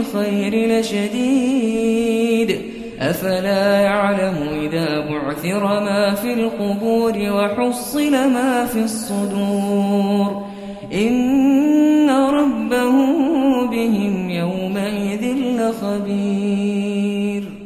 الخير لشديد. أفلا يعلم إذا بعثر ما في القبور وحصل ما في الصدور. إن ربهم بهم يومئذ لخبير.